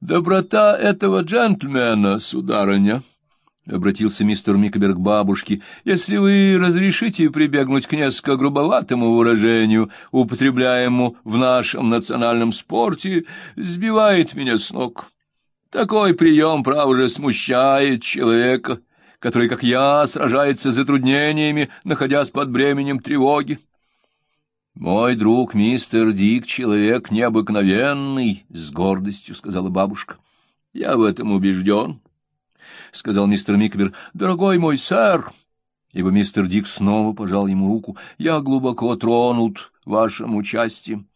Доброта этого джентльмена, сударыня, — обратился мистер Микобер к бабушке, — если вы разрешите прибегнуть к несколько грубоватому выражению, употребляемому в нашем национальном спорте, сбивает меня с ног. Такой прием, право же, смущает человека, который, как я, сражается с затруднениями, находясь под бременем тревоги. «Мой друг мистер Дик — человек необыкновенный», — с гордостью сказала бабушка. «Я в этом убежден», — сказал мистер Микбер. «Дорогой мой сэр», ибо мистер Дик снова пожал ему руку, — «я глубоко тронут вашим участием».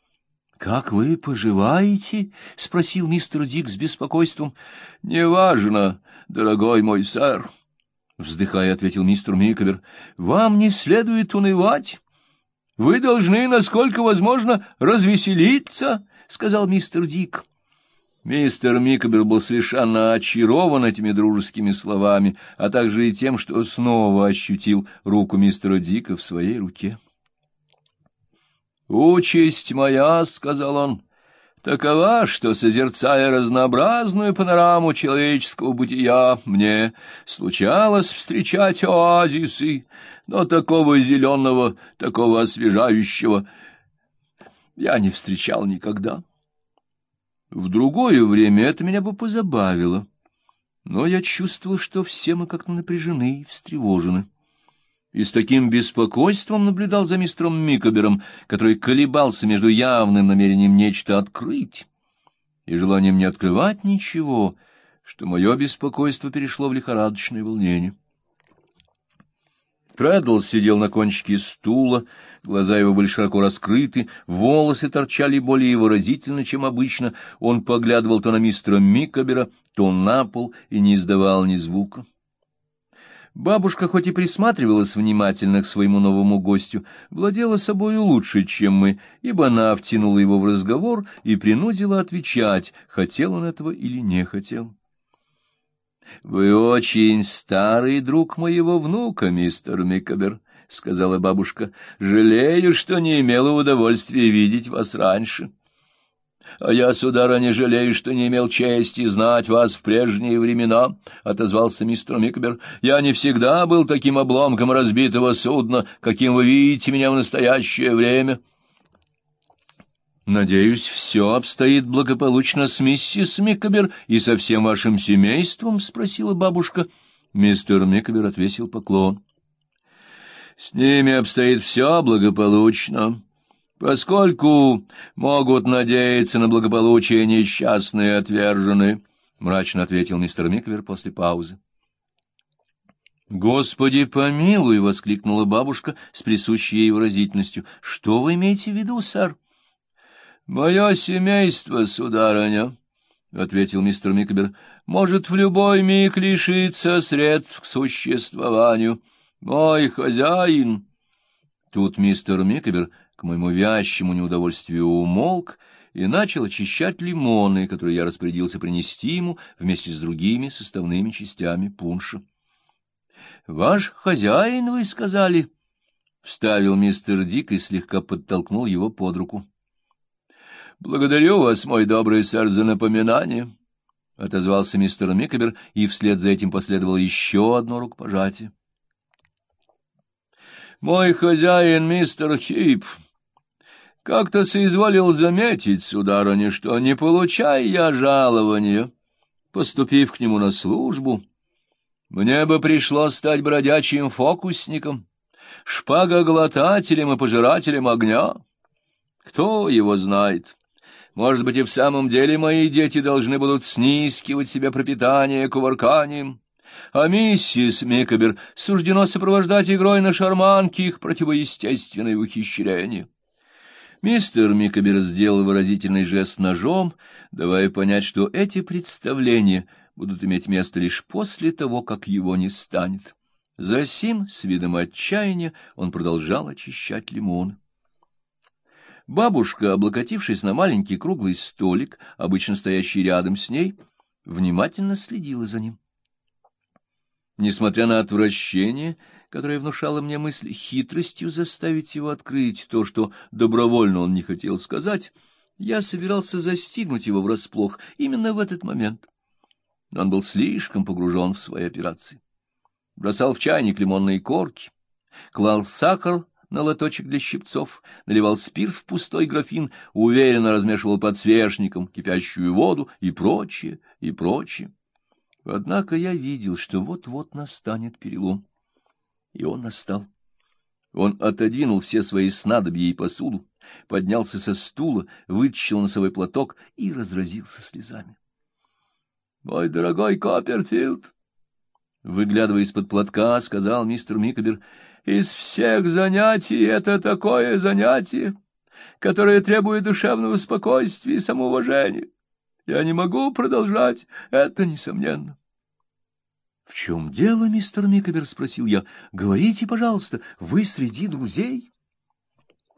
«Как вы поживаете?» — спросил мистер Дик с беспокойством. «Неважно, дорогой мой сэр», — вздыхая, ответил мистер Микбер. «Вам не следует унывать». Вы должны, насколько возможно, развеселиться, — сказал мистер Дик. Мистер Микобер был совершенно очарован этими дружескими словами, а также и тем, что снова ощутил руку мистера Дика в своей руке. «Участь моя, — сказал он, — такова, что, созерцая разнообразную панораму человеческого бытия, мне случалось встречать оазисы, но такого зеленого, такого освежающего я не встречал никогда. В другое время это меня бы позабавило, но я чувствовал, что все мы как-то напряжены и встревожены. И с таким беспокойством наблюдал за мистером Микобером, который колебался между явным намерением нечто открыть и желанием не открывать ничего, что мое беспокойство перешло в лихорадочное волнение. Трэддл сидел на кончике стула, глаза его были широко раскрыты, волосы торчали более выразительно, чем обычно. Он поглядывал то на мистера Микобера, то на пол и не издавал ни звука. Бабушка, хоть и присматривалась внимательно к своему новому гостю, владела собою лучше, чем мы, ибо она втянула его в разговор и принудила отвечать, хотел он этого или не хотел. — Вы очень старый друг моего внука, мистер Микобер, — сказала бабушка. — Жалею, что не имела удовольствия видеть вас раньше. — А я, сударыня, жалею, что не имел чести знать вас в прежние времена, — отозвался мистер Микобер. — Я не всегда был таким обломком разбитого судна, каким вы видите меня в настоящее время. — Надеюсь, все обстоит благополучно с миссис Микобер и со всем вашим семейством? — спросила бабушка. Мистер Микобер отвесил поклон. — С ними обстоит все благополучно, поскольку могут надеяться на благополучие несчастные отверженные, — мрачно ответил мистер Микобер после паузы. «Господи, помилуй!» — воскликнула бабушка с присущей ей выразительностью. «Что вы имеете в виду, сэр?» — Мое семейство, сударыня, — ответил мистер Микобер, — может в любой миг лишиться средств к существованию. Мой хозяин... Тут мистер Микобер, к моему вящему неудовольствию, умолк и начал очищать лимоны, которые я распорядился принести ему вместе с другими составными частями пунша. — Ваш хозяин, вы сказали? — вставил мистер Дик и слегка подтолкнул его под руку. — Благодарю вас, мой добрый сэр, за напоминание, — отозвался мистер Микобер, и вслед за этим последовало еще одно рукопожатие. Мой хозяин, мистер Хип, как-то соизволил заметить, сударыня, что, не получая я жалования, поступив к нему на службу, мне бы пришлось стать бродячим фокусником, шпагоглотателем и пожирателем огня. Кто его знает? Может быть, и в самом деле мои дети должны будут снискивать себе пропитание кувырканием, а миссис Микобер суждено сопровождать игрой на шарманке их противоестественное ухищрение. Мистер Микобер сделал выразительный жест ножом, давая понять, что эти представления будут иметь место лишь после того, как его не станет. Засим, с видом отчаяния, он продолжал очищать лимон. Бабушка, облокотившись на маленький круглый столик, обычно стоящий рядом с ней, внимательно следила за ним. Несмотря на отвращение, которое внушало мне мысль хитростью заставить его открыть то, что добровольно он не хотел сказать, Я собирался застигнуть его врасплох именно в этот момент. Он был слишком погружен в свои операции. Бросал в чайник лимонные корки, клал сахар на лоточек для щипцов, наливал спирт в пустой графин, уверенно размешивал подсвечником кипящую воду и прочее, и прочее. Однако я видел, что вот-вот настанет перелом. И он настал. Он отодвинул все свои снадобья и посуду, поднялся со стула, вытащил носовой платок и разразился слезами. — Мой дорогой Копперфилд! — выглядывая из-под платка, сказал мистер Микобер, — из всех занятий это такое занятие, которое требует душевного спокойствия и самоуважения. Я не могу продолжать, это несомненно. — В чем дело, мистер Микобер? — спросил я. — Говорите, пожалуйста, вы среди друзей?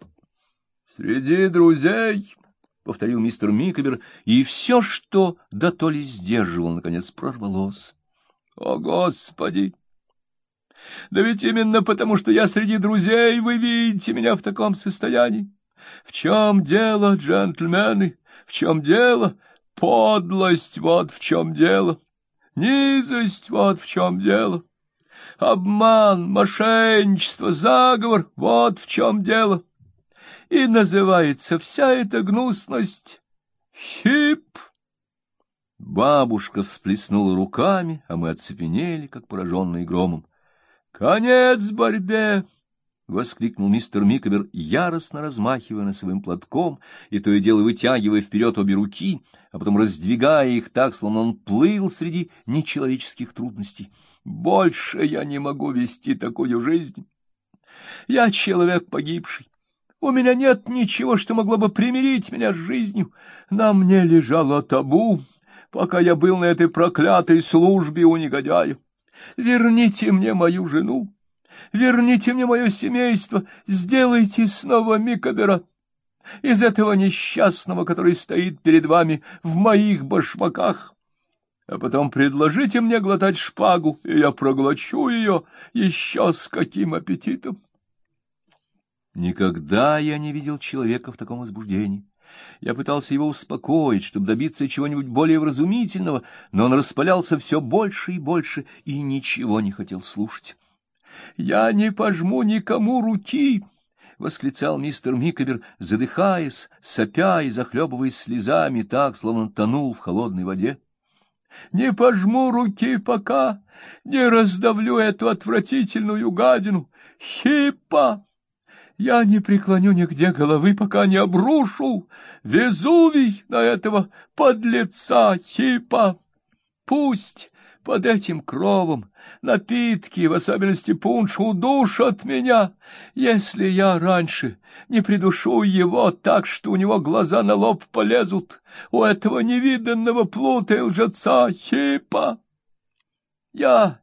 — Среди друзей, — повторил мистер Микобер, и все, что до то ли сдерживал, наконец прорвалось. — О, Господи! Да ведь именно потому, что я среди друзей, вы видите меня в таком состоянии. В чем дело, джентльмены? В чем дело? Подлость, вот в чем дело. Низость, вот в чем дело. Обман, мошенничество, заговор, вот в чем дело. И называется вся эта гнусность хип. Бабушка всплеснула руками, а мы оцепенели, как пораженные громом. «Конец борьбе!» — воскликнул мистер Микобер, яростно размахивая носовым платком и то и дело вытягивая вперед обе руки, а потом раздвигая их так, словно он плыл среди нечеловеческих трудностей. «Больше я не могу вести такую жизнь. Я человек погибший. У меня нет ничего, что могло бы примирить меня с жизнью. На мне лежало табу, пока я был на этой проклятой службе у негодяя. Верните мне мою жену. Верните мне мое семейство, сделайте снова Микобера. Из этого несчастного, который стоит перед вами в моих башмаках. А потом предложите мне глотать шпагу, и я проглочу ее еще с каким аппетитом. Никогда я не видел человека в таком возбуждении. Я пытался его успокоить, чтобы добиться чего-нибудь более вразумительного, но он распалялся все больше и больше и ничего не хотел слушать. Я не пожму никому руки, — восклицал мистер Микобер, задыхаясь, сопя и захлебываясь слезами так, словно тонул в холодной воде. — Не пожму руки пока, не раздавлю эту отвратительную гадину. Хипа! Я не преклоню нигде головы, пока не обрушу Везувий на этого подлеца Хипа. Пусть под этим кровом напитки, в особенности пунш, удушат меня, если я раньше не придушу его так, что у него глаза на лоб полезут, у этого невиданного плута и лжеца Хипа. Я...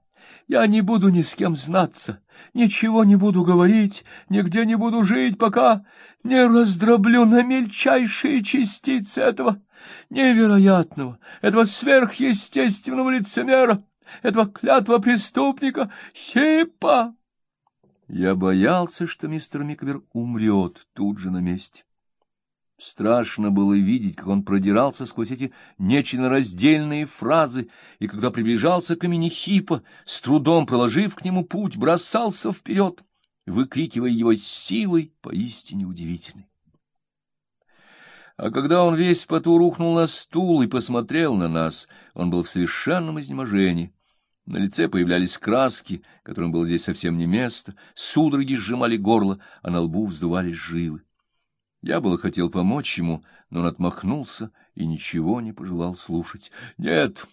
я не буду ни с кем знаться, ничего не буду говорить, нигде не буду жить, пока не раздроблю на мельчайшие частицы этого невероятного, этого сверхъестественного лицемера, этого клятва преступника, хипа. Я боялся, что мистер Миквер умрет тут же на месте. Страшно было видеть, как он продирался сквозь эти нечленораздельные фразы, и когда приближался к имени Хипа, с трудом проложив к нему путь, бросался вперед, выкрикивая его силой поистине удивительной. А когда он весь поту рухнул на стул и посмотрел на нас, он был в совершенном изнеможении. На лице появлялись краски, которым было здесь совсем не место, судороги сжимали горло, а на лбу вздувались жилы. Я было хотел помочь ему, но он отмахнулся и ничего не пожелал слушать. — Нет,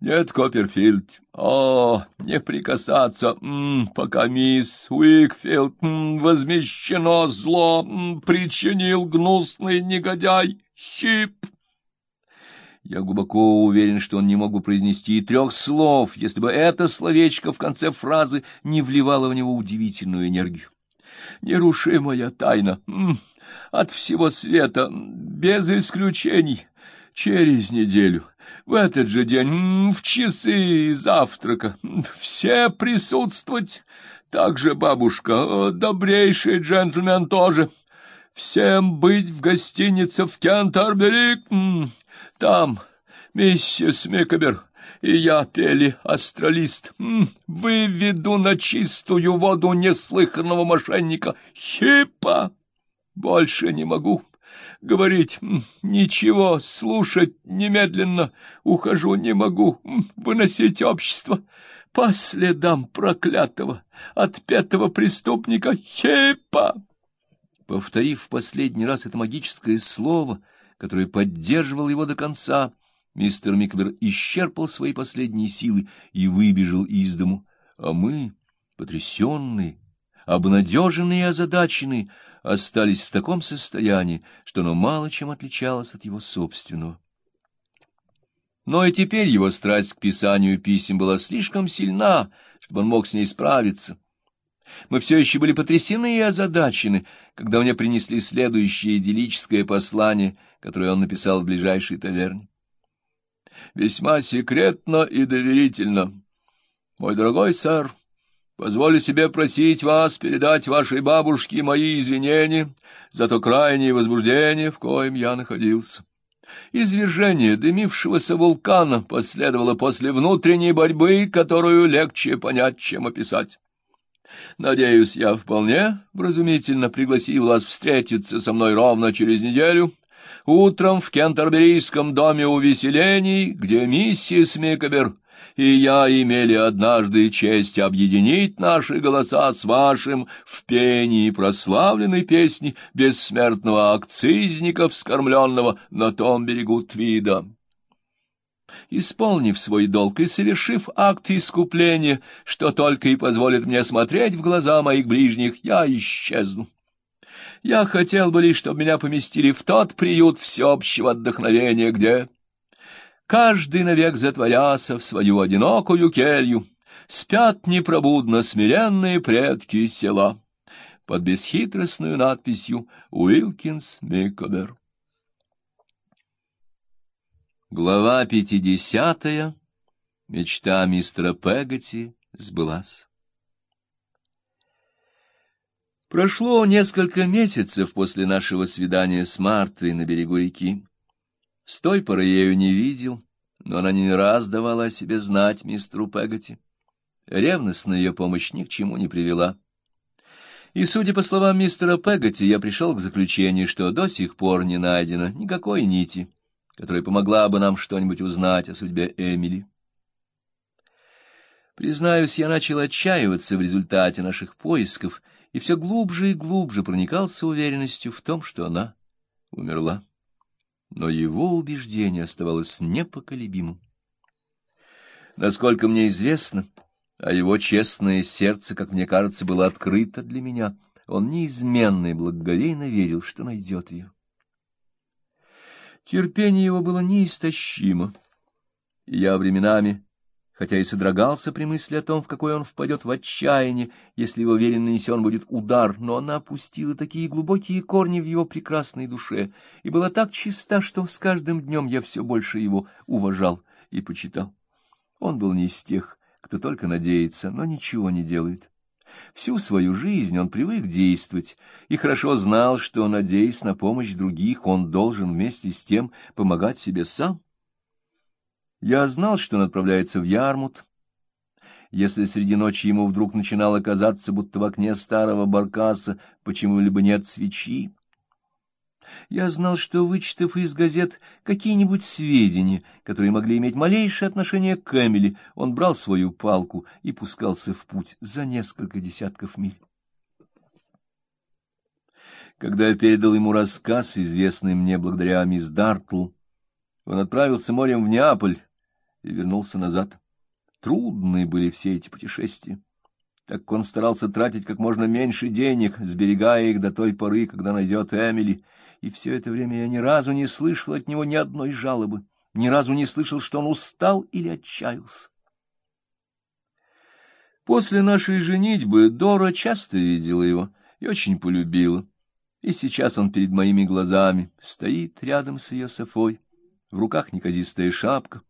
нет, Копперфильд, о, не прикасаться, м -м, пока мисс Уикфилд м -м, возмещено зло, м причинил гнусный негодяй, хип. Я глубоко уверен, что он не мог бы произнести и трех слов, если бы это словечко в конце фразы не вливало в него удивительную энергию. Нерушимая тайна, м от всего света, без исключений, через неделю в этот же день, в часы завтрака, все присутствовать, также бабушка, добрейший джентльмен тоже. всем быть в гостинице в Кентербери. Там миссис Микобер и я пели астралист. Выведу на чистую воду неслыханного мошенника. Хипа! Больше не могу говорить ничего, слушать немедленно. Ухожу не могу выносить общество по следам проклятого, отпетого преступника Хипа. Повторив в последний раз это магическое слово, которое поддерживало его до конца, мистер Микбер исчерпал свои последние силы и выбежал из дому, а мы, потрясенные, обнадеженные и озадаченные, остались в таком состоянии, что оно мало чем отличалось от его собственного. Но и теперь его страсть к писанию писем была слишком сильна, чтобы он мог с ней справиться. Мы все еще были потрясены и озадачены, когда мне принесли следующее идиллическое послание, которое он написал в ближайшей таверне. «Весьма секретно и доверительно. Мой дорогой сэр, позволю себе просить вас передать вашей бабушке мои извинения за то крайнее возбуждение, в коем я находился». Извержение дымившегося вулкана последовало после внутренней борьбы, которую легче понять, чем описать. Надеюсь, я вполне вразумительно пригласил вас встретиться со мной ровно через неделю, утром в Кентерберийском доме увеселений, где миссис Микобер и я имели однажды честь объединить наши голоса с вашим в пении прославленной песни бессмертного акцизника, вскормленного на том берегу Твида. Исполнив свой долг и совершив акт искупления, что только и позволит мне смотреть в глаза моих ближних, я исчезну. Я хотел бы лишь, чтобы меня поместили в тот приют всеобщего отдохновения, где каждый навек затворяся в свою одинокую келью, спят непробудно смиренные предки села под бесхитростную надписью «Уилкинс Микобер». Глава пятидесятая. Мечта мистера Пегати сбылась. Прошло несколько месяцев после нашего свидания с Мартой на берегу реки. С той поры я ее не видел, но она не раз давала о себе знать мистеру Пегати. Ревностная ее помощь ни к чему не привела. И, судя по словам мистера Пегати, я пришел к заключению, что до сих пор не найдено никакой нити — которая помогла бы нам что-нибудь узнать о судьбе Эмили. Признаюсь, я начал отчаиваться в результате наших поисков и все глубже и глубже проникался уверенностью в том, что она умерла. Но его убеждение оставалось непоколебимым. Насколько мне известно, а его честное сердце, как мне кажется, было открыто для меня, он неизменно и благоговейно верил, что найдет ее. Терпение его было неистощимо. Я временами, хотя и содрогался при мысли о том, в какой он впадет в отчаяние, если его верен нанесен будет удар, но она опустила такие глубокие корни в его прекрасной душе и была так чиста, что с каждым днем я все больше его уважал и почитал. Он был не из тех, кто только надеется, но ничего не делает. Всю свою жизнь он привык действовать и хорошо знал, что, надеясь на помощь других, он должен вместе с тем помогать себе сам. Я знал, что он отправляется в Ярмут. Если среди ночи ему вдруг начинало казаться, будто в окне старого баркаса почему-либо нет свечи, я знал, что, вычитав из газет какие-нибудь сведения, которые могли иметь малейшее отношение к Эмили, он брал свою палку и пускался в путь за несколько десятков миль. Когда я передал ему рассказ, известный мне благодаря мисс Дартл, он отправился морем в Неаполь и вернулся назад. Трудные были все эти путешествия так как он старался тратить как можно меньше денег, сберегая их до той поры, когда найдет Эмили, и все это время я ни разу не слышал от него ни одной жалобы, ни разу не слышал, что он устал или отчаялся. После нашей женитьбы Дора часто видела его и очень полюбила, и сейчас он перед моими глазами стоит рядом с ее Софой, в руках неказистая шапка,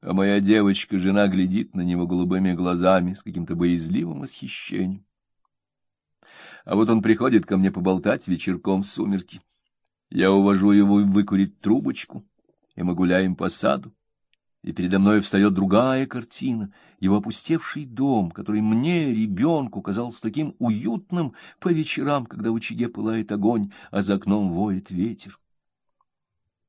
а моя девочка-жена глядит на него голубыми глазами с каким-то боязливым восхищением. а вот он приходит ко мне поболтать вечерком в сумерки. Я увожу его выкурить трубочку, и мы гуляем по саду и передо мной встает другая картина, его опустевший дом, который мне, ребенку, казался таким уютным по вечерам, когда в очаге пылает огонь, а за окном воет ветер.